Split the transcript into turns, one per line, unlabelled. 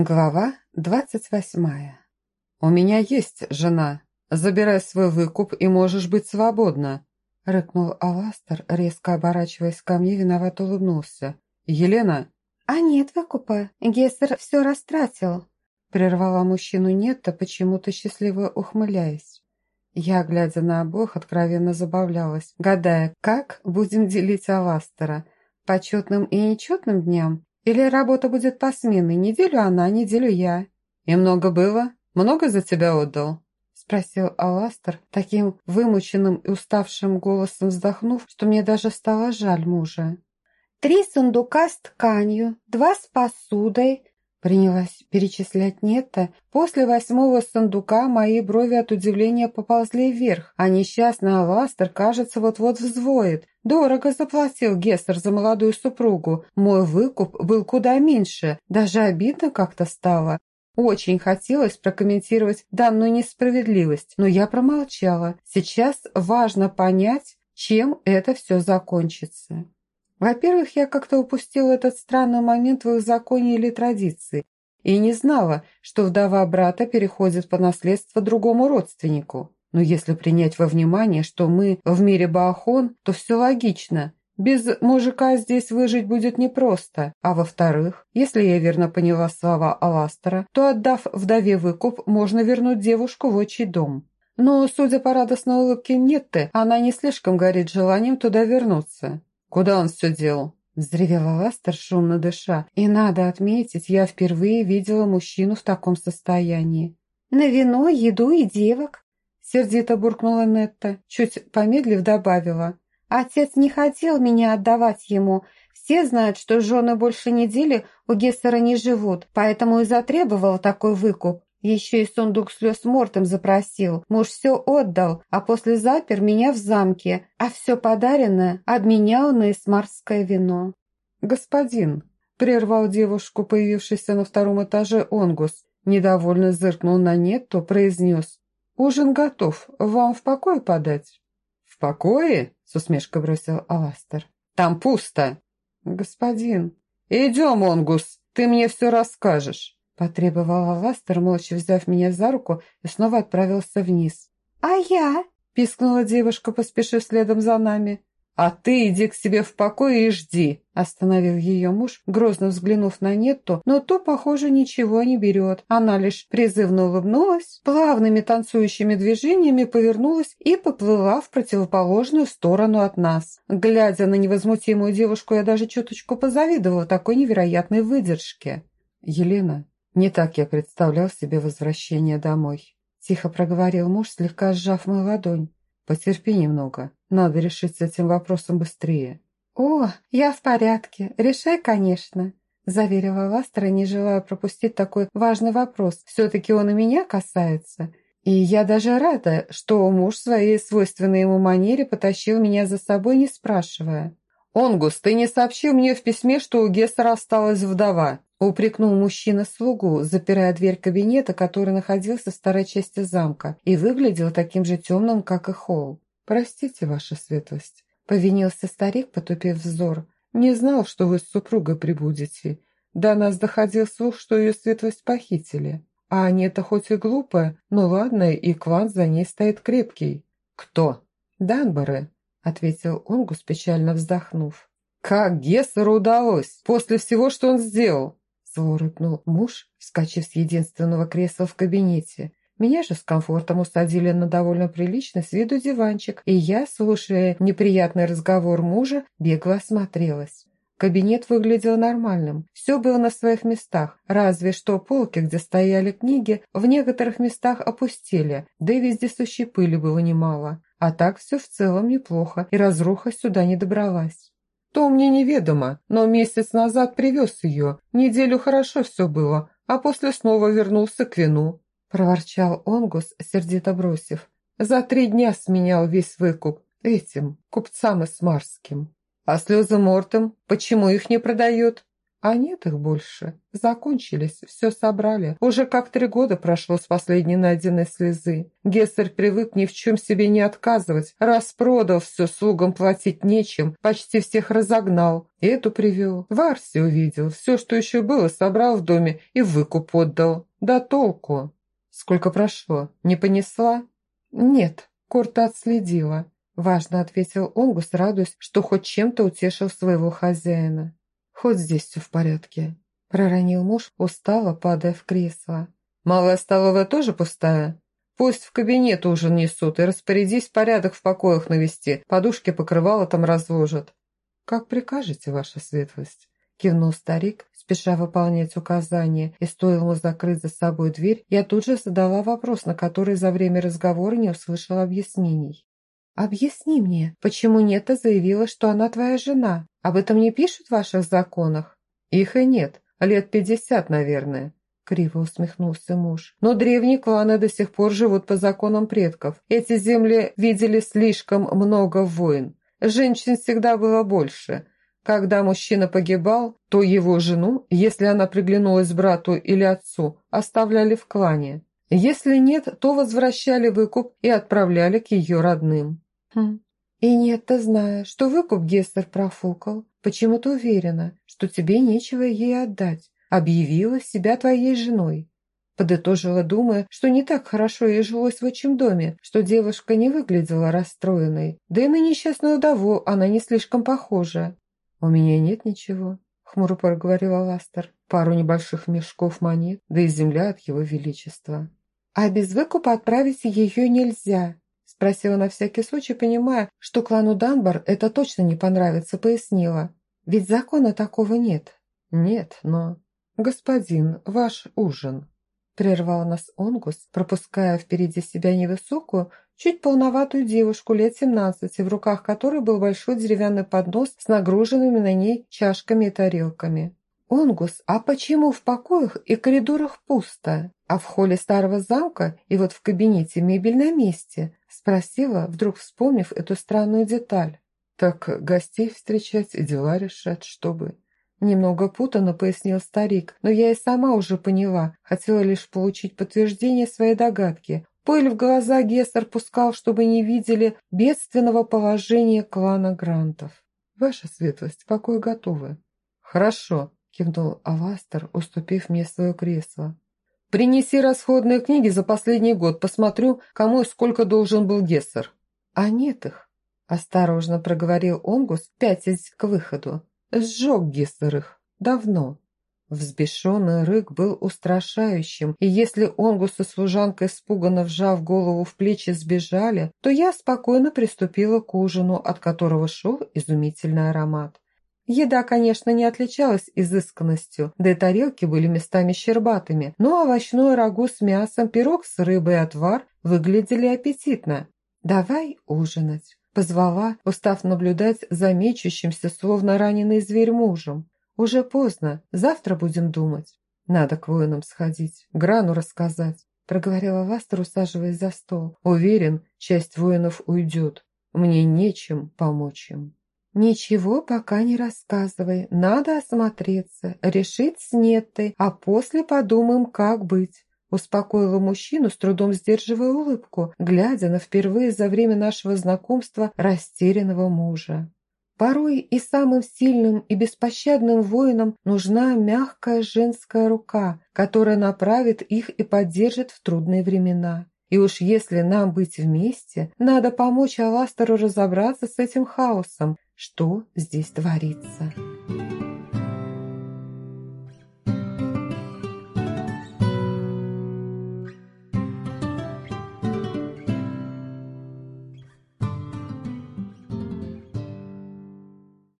Глава двадцать восьмая. «У меня есть жена. Забирай свой выкуп и можешь быть свободна», — рыкнул Аластер, резко оборачиваясь ко мне, виновато улыбнулся. «Елена?»
«А нет выкупа. Гессер все растратил», — прервала мужчину Нетта, почему-то счастливо ухмыляясь. Я, глядя на обоих, откровенно забавлялась, гадая, как будем делить Аластера, по четным и нечетным дням или работа будет посменной, неделю она, неделю я?»
«И много было? Много за тебя отдал?»
Спросил Аластер, таким вымученным и уставшим голосом вздохнув, что мне даже стало жаль мужа. «Три сундука с тканью, два с посудой, Принялась перечислять Нетта. После восьмого сундука мои брови от удивления поползли вверх, а несчастный Аластер, кажется, вот-вот взвоет. Дорого заплатил Гессер за молодую супругу. Мой выкуп был куда меньше, даже обидно как-то стало. Очень хотелось прокомментировать данную несправедливость, но я промолчала. Сейчас важно понять, чем это все закончится. Во-первых, я как-то упустила этот странный момент в их законе или традиции и не знала, что вдова брата переходит по наследству другому родственнику. Но если принять во внимание, что мы в мире Баахон, то все логично. Без мужика здесь выжить будет непросто. А во-вторых, если я верно поняла слова Аластера, то, отдав вдове выкуп, можно вернуть девушку в отчий дом. Но, судя по радостной улыбке Нетты, она не слишком горит желанием туда вернуться. «Куда он все делал?» Взревела Ластер, шумно дыша. И надо отметить, я впервые видела мужчину в таком состоянии. «На вино, еду и девок», — сердито буркнула Нетта, чуть помедлив добавила. «Отец не хотел меня отдавать ему. Все знают, что жены больше недели у Гессера не живут, поэтому и затребовал такой выкуп. Еще и сундук слез Мортом запросил. Муж все отдал, а после запер меня в замке, а все подаренное обменял на эсмарское вино.
«Господин», — прервал девушку, появившийся на втором этаже Онгус, недовольно зыркнул на Нетту, произнес. «Ужин готов. Вам в покое подать?» «В покое?» — с усмешкой бросил Аластер. «Там пусто!» «Господин!» «Идем, Онгус, ты мне все расскажешь!»
Потребовала Ластер, молча взяв меня за руку и снова отправился вниз. «А я?» – пискнула девушка, поспешив следом за нами.
«А ты иди к себе в покой и жди!»
– остановил ее муж, грозно взглянув на Нетту, но то, похоже, ничего не берет. Она лишь призывно улыбнулась, плавными танцующими движениями повернулась и поплыла в противоположную сторону от нас. Глядя на невозмутимую девушку, я даже чуточку позавидовала такой невероятной выдержке.
«Елена, не так я представлял себе возвращение домой. Тихо проговорил муж, слегка сжав мою ладонь. Потерпи немного, надо решить с этим вопросом быстрее.
«О, я в порядке, решай, конечно», – заверила Ластера, не желая пропустить такой важный вопрос. Все-таки он и меня касается. И я даже рада, что муж в своей свойственной ему манере потащил меня за собой, не спрашивая.
«Онгус, ты не сообщил мне в письме, что у Гессера осталась вдова?»
Упрекнул мужчина слугу, запирая дверь кабинета, который находился в старой части замка и выглядел таким же темным, как и холл.
«Простите, ваша светлость», — повинился старик, потупив взор. «Не знал, что вы с супругой прибудете. До нас доходил слух, что ее светлость похитили. А они-то хоть и глупая, но ладно, и клан за ней стоит крепкий».
«Кто?»
«Данбары», — ответил Онгус, печально вздохнув.
«Как Гессеру удалось, после всего, что он сделал?»
Зло муж, вскочив с единственного кресла в кабинете. Меня же с комфортом усадили на довольно приличный с виду диванчик, и я, слушая неприятный разговор мужа, бегло осмотрелась. Кабинет выглядел нормальным, все было на своих местах, разве что полки, где стояли книги, в некоторых местах опустили, да и вездесущей пыли было немало. А так все в целом неплохо, и разруха сюда не добралась.
То мне неведомо, но месяц назад привез ее. Неделю хорошо все было, а после снова вернулся к вину», – проворчал Онгус, сердито бросив. «За три дня сменял весь выкуп этим, купцам из Марским».
«А слезы Мортем? Почему их не продают?» А нет их больше. Закончились, все собрали. Уже как три года прошло с последней найденной слезы. Гессер привык ни в чем себе не отказывать. Распродал все, слугам платить нечем, почти всех разогнал. Эту привел. В Арсе увидел. Все, что еще было, собрал в доме и выкуп отдал. Да толку. Сколько прошло? Не понесла? Нет, Корта отследила. Важно ответил Онгус, радуясь, что хоть чем-то утешил своего хозяина. Хоть здесь все в порядке. Проронил муж, устало падая в кресло. «Малая столовая тоже пустая? Пусть в кабинет ужин несут и распорядись порядок в покоях навести, подушки покрывала там разложат». «Как прикажете, ваша светлость?» Кивнул старик, спеша выполнять указания, и стоило ему закрыть за собой дверь, я тут же задала вопрос, на который за время разговора не услышала объяснений. «Объясни мне, почему Нета заявила, что она твоя жена? Об этом не пишут в ваших законах?» «Их и нет. Лет пятьдесят, наверное». Криво усмехнулся муж. «Но древние кланы до сих пор живут по законам предков. Эти земли видели слишком много войн. Женщин всегда было больше. Когда мужчина погибал, то его жену, если она приглянулась брату или отцу, оставляли в клане. Если нет, то возвращали выкуп и отправляли к ее родным. Хм. И нет-то зная, что выкуп Гестер профукал, почему-то уверена, что тебе нечего ей отдать, объявила себя твоей женой. Подытожила, думая, что не так хорошо ей жилось в отчим доме, что девушка не выглядела расстроенной, да и на несчастную удову она не слишком похожа. «У меня нет ничего», — хмуро проговорила Ластер. «Пару небольших мешков монет, да и земля от его величества». «А без выкупа отправить ее нельзя», Спросила на всякий случай, понимая, что клану Данбар это точно не понравится, пояснила. Ведь закона такого нет. Нет, но... Господин, ваш ужин. Прервал нас Онгус, пропуская впереди себя невысокую, чуть полноватую девушку лет семнадцати, в руках которой был большой деревянный поднос с нагруженными на ней чашками и тарелками. «Онгус, а почему в покоях и коридорах пусто, а в холле старого замка и вот в кабинете мебель на месте?» Спросила, вдруг вспомнив эту странную деталь. «Так гостей встречать и дела решать, чтобы...» Немного путанно пояснил старик, но я и сама уже поняла, хотела лишь получить подтверждение своей догадки. Пыль в глаза Гессер пускал, чтобы не видели бедственного положения клана Грантов. «Ваша светлость, покой готовы». «Хорошо», – кивнул Аластер, уступив мне свое кресло. Принеси расходные книги за последний год, посмотрю, кому и сколько должен был Гессер». «А нет их», – осторожно проговорил Онгус, пятясь к выходу. «Сжег Гессер их. Давно». Взбешенный рык был устрашающим, и если Онгус и служанка, испуганно вжав голову в плечи, сбежали, то я спокойно приступила к ужину, от которого шел изумительный аромат. Еда, конечно, не отличалась изысканностью, да и тарелки были местами щербатыми, но овощное рагу с мясом, пирог с рыбой и отвар выглядели аппетитно. «Давай ужинать», – позвала, устав наблюдать за мечущимся, словно раненый зверь мужем. «Уже поздно, завтра будем думать. Надо к воинам сходить, Грану рассказать», – проговорила Вастер, усаживаясь за стол. «Уверен, часть воинов уйдет. Мне нечем помочь им». «Ничего пока не рассказывай, надо осмотреться, решить с Неттой, а после подумаем, как быть». Успокоила мужчину, с трудом сдерживая улыбку, глядя на впервые за время нашего знакомства растерянного мужа. Порой и самым сильным и беспощадным воинам нужна мягкая женская рука, которая направит их и поддержит в трудные времена. И уж если нам быть вместе, надо помочь Аластеру разобраться с этим хаосом, что здесь творится.